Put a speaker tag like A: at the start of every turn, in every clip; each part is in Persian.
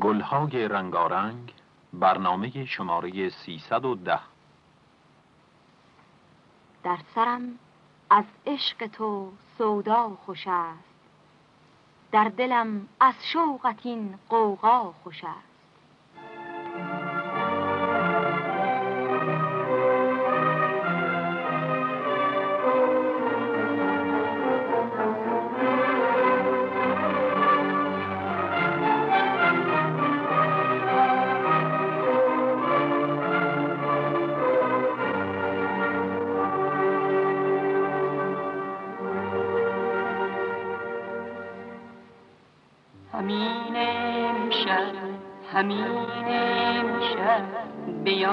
A: گلهای رنگارنگ برنامه شماره 310
B: در سرم از عشق تو سودا خوش است. در دلم از شوقت این قوقا خوش است.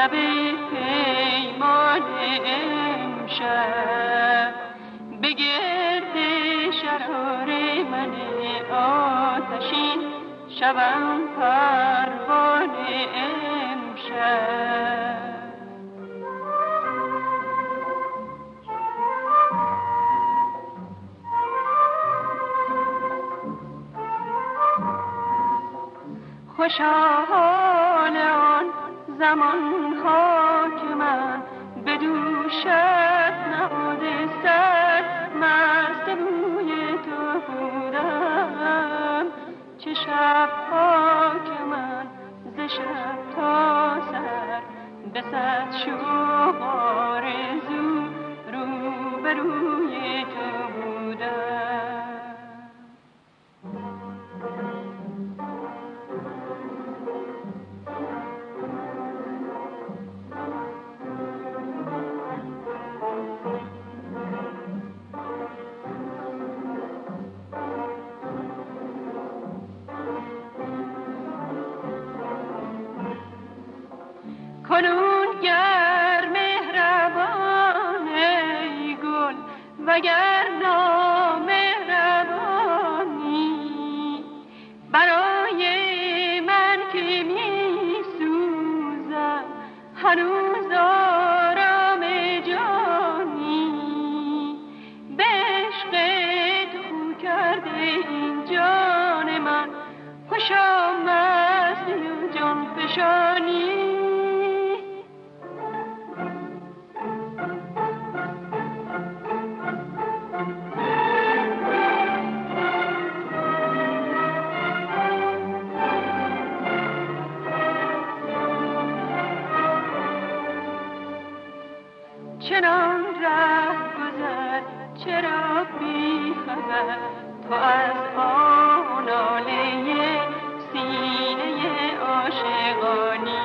C: لب پیمان امشب. به گرد شرار من آتشین شبم پروان امشب. خوشحال آن زمان ها که من به دوشت نهاده سر مست روی تو بودم. چه شب ها که من ز شب تا سر به صد شوق آرزو روی تو کنون گر مهربان ای گل وگر نامهربانی. برای من که می سوزم هنوز چنان ره گذر چرا بی تو از آناله سینه عاشقانی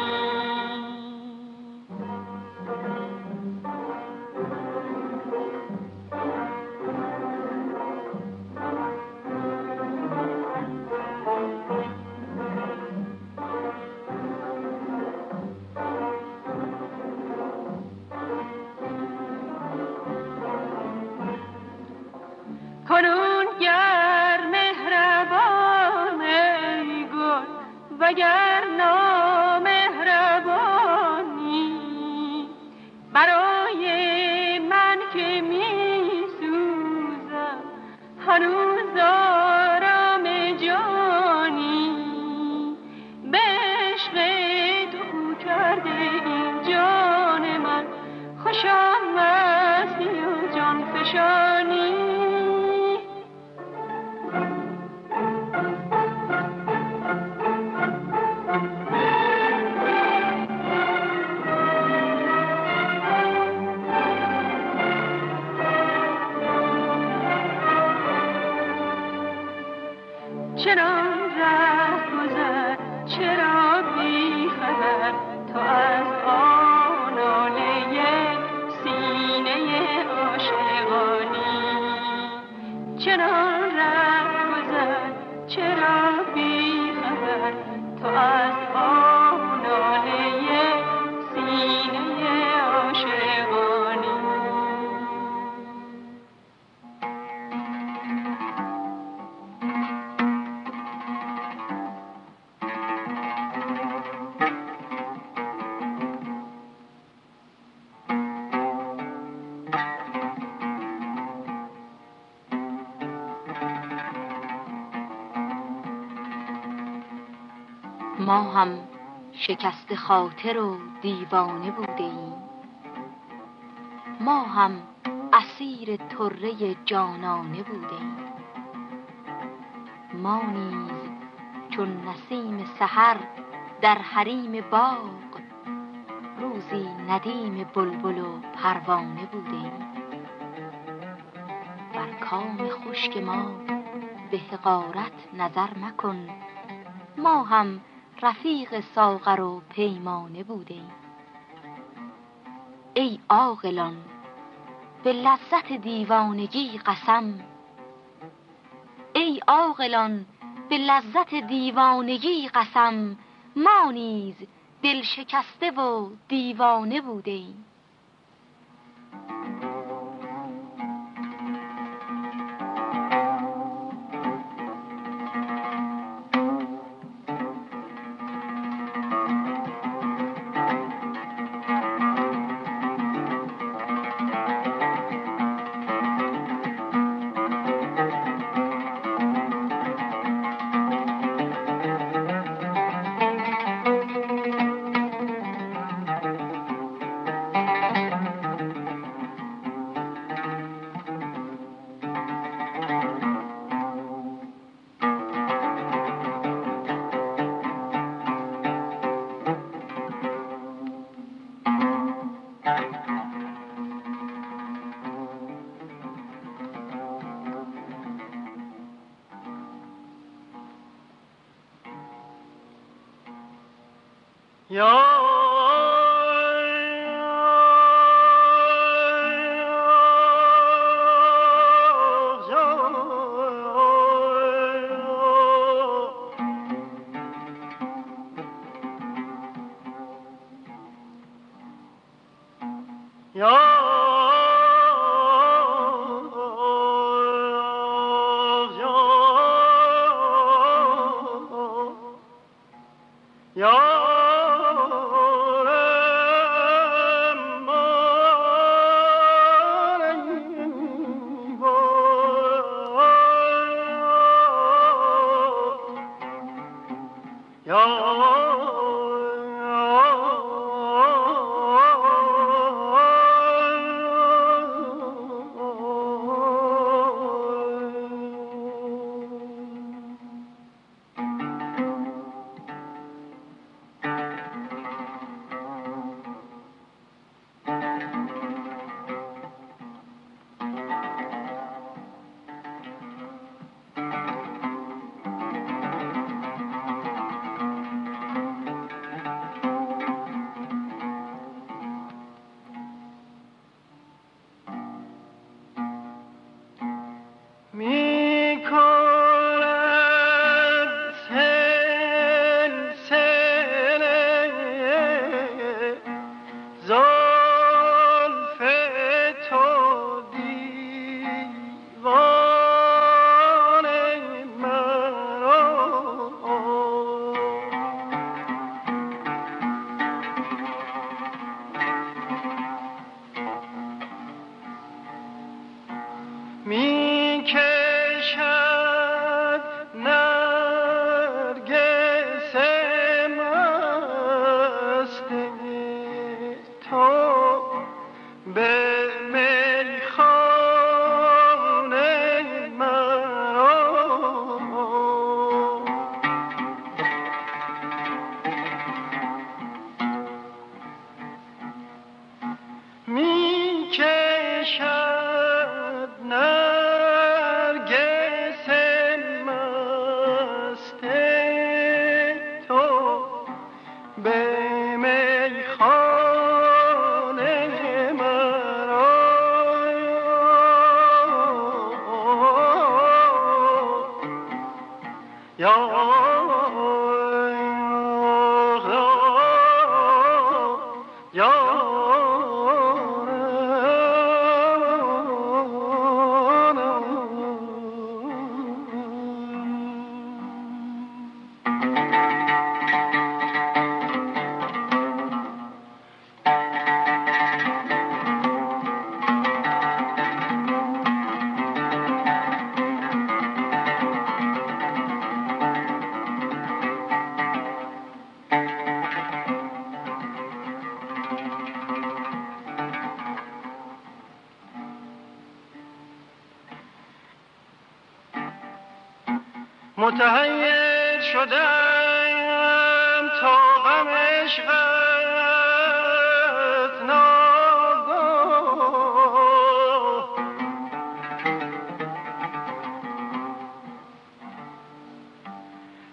D: ما هم شکست خاطر و دیوانه بوده ایم. ما هم اسیر طره جانانه بوده ایم. ما نیز چون نسیم سحر در حریم باغ روزی ندیم بلبل و پروانه بوده ایم. بر کام خشک ما به حقارت نظر مکن. ما هم رفیق ساغر و پیمانه بوده ایم ای عاقلان به لذت دیوانگی قسم. ای عاقلان به لذت دیوانگی قسم. ما نیز دل شکسته و دیوانه بوده ایم. 哟。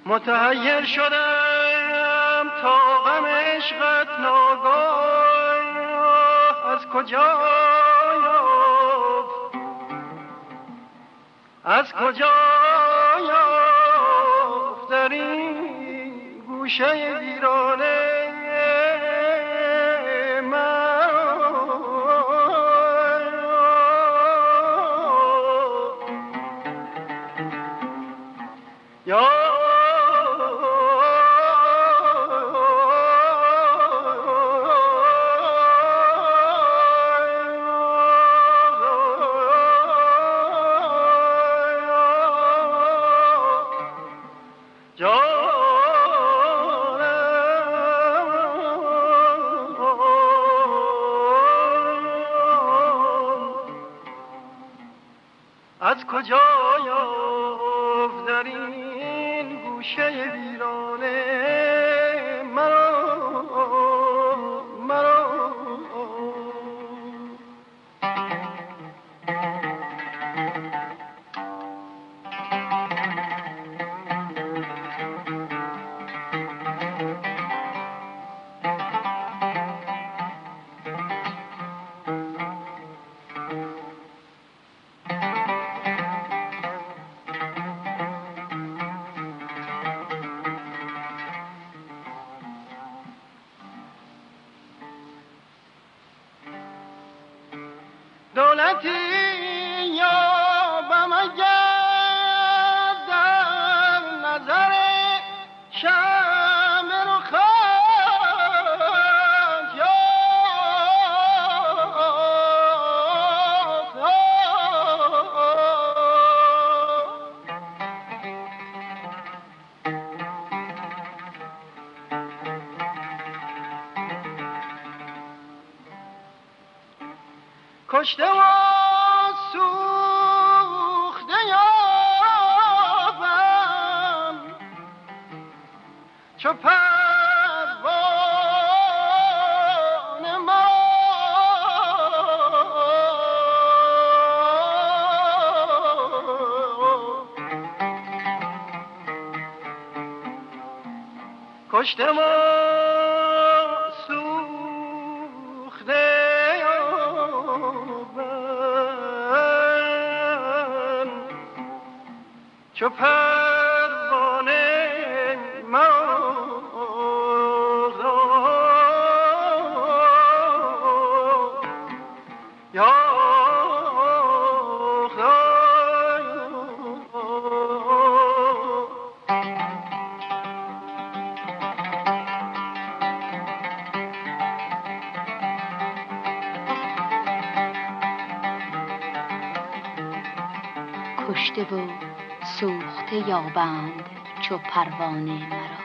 D: متحیر شدم تا غم عشقت ناگاه. از کجا از کجا یافت؟ در این گوشه ویرانه کجا یافت در این گوشه ویرانه؟ کشته و سوخته یابم چو پروانه کشته و سوخته
B: یابند چو پروانه مرا.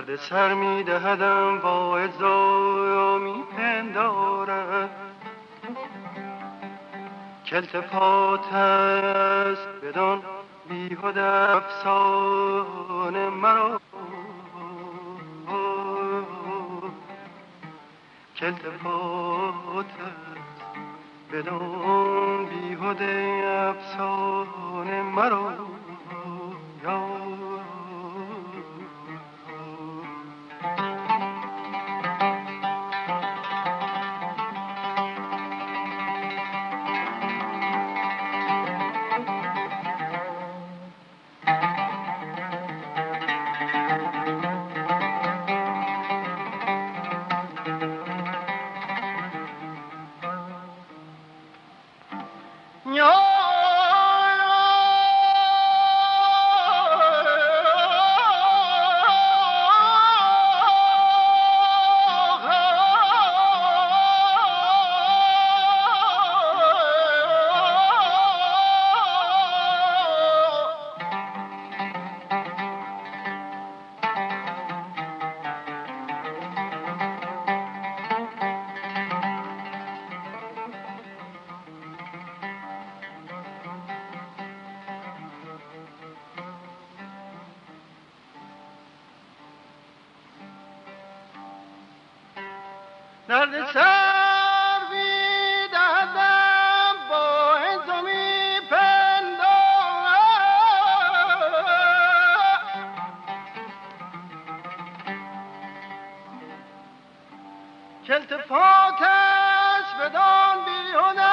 D: درد سر می دهدم با ازا می پندارد کلتفات است بدان بیهود افسانه مرا. کلتفات است بدان بیهود افسانه مرا. درد سر بیدهدم با هزمی پندارم. که التفاتش بدان بیهنه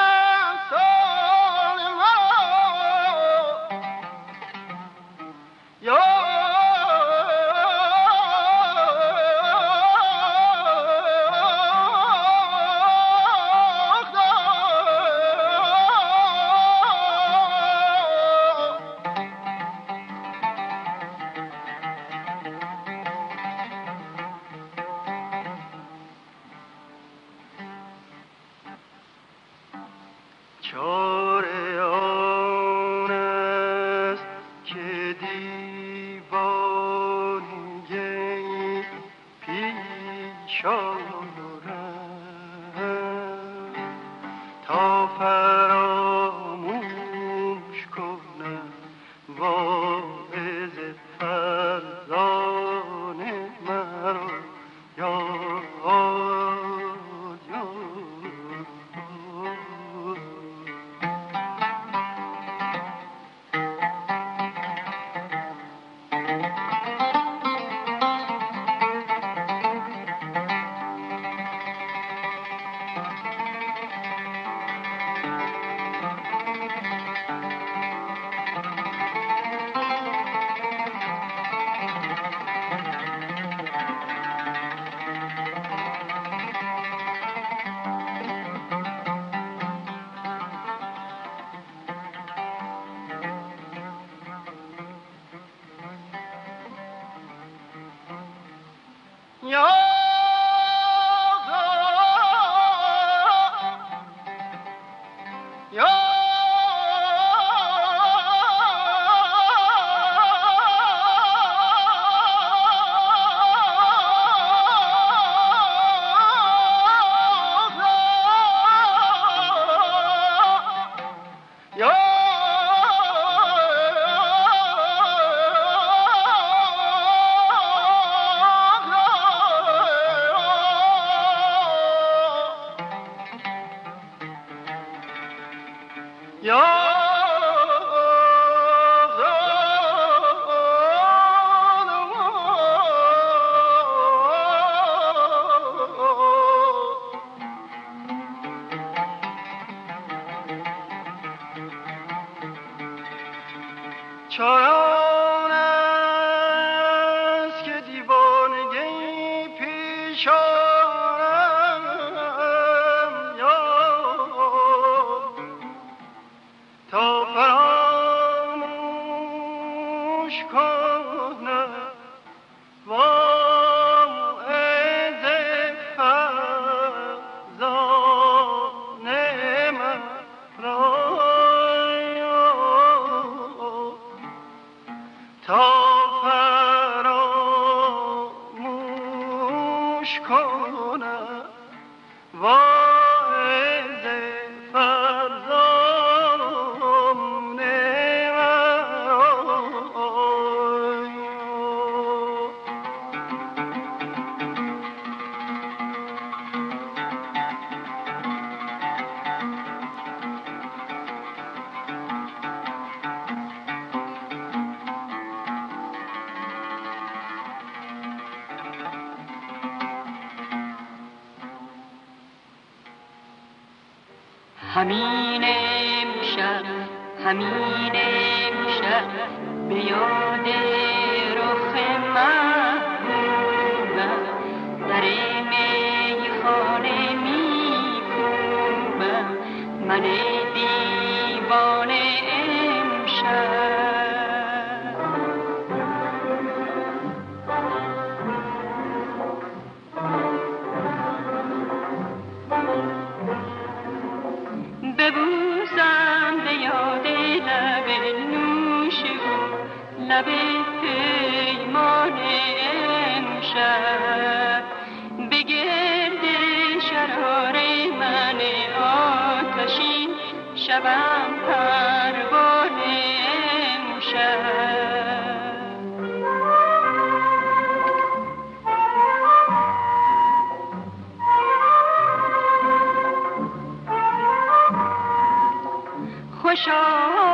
C: همین امشب همین امشب به یاد 唱。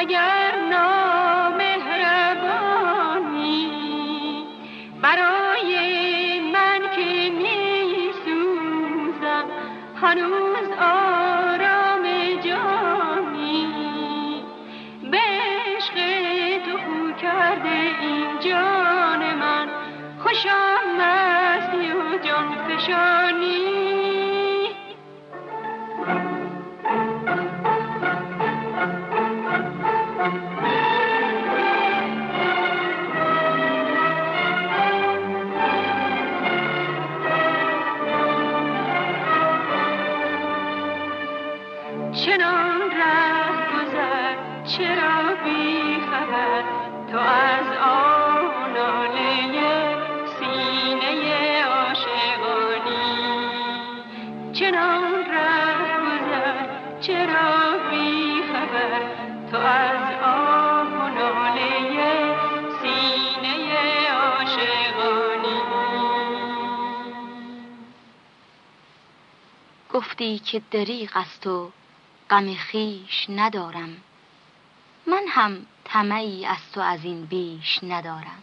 C: اگر نامهربانی برای من که می سوزم هنوز
B: گفتی که دریغ است و غم خیش ندارم. من هم طمعی از تو از این بیش ندارم.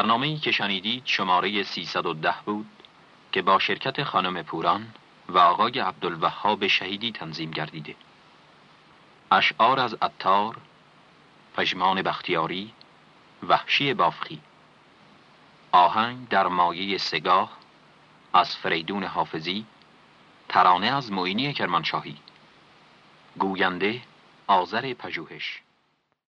A: برنامه ای که شنیدید شماره 310 بود که با شرکت خانم پوران و آقای عبدالوهاب شهیدی تنظیم گردیده. اشعار از اتار پژمان بختیاری وحشی بافخی. آهنگ در مایه سگاه از فریدون حافظی ترانه از معینی کرمانشاهی. گوینده آذر پژوهش.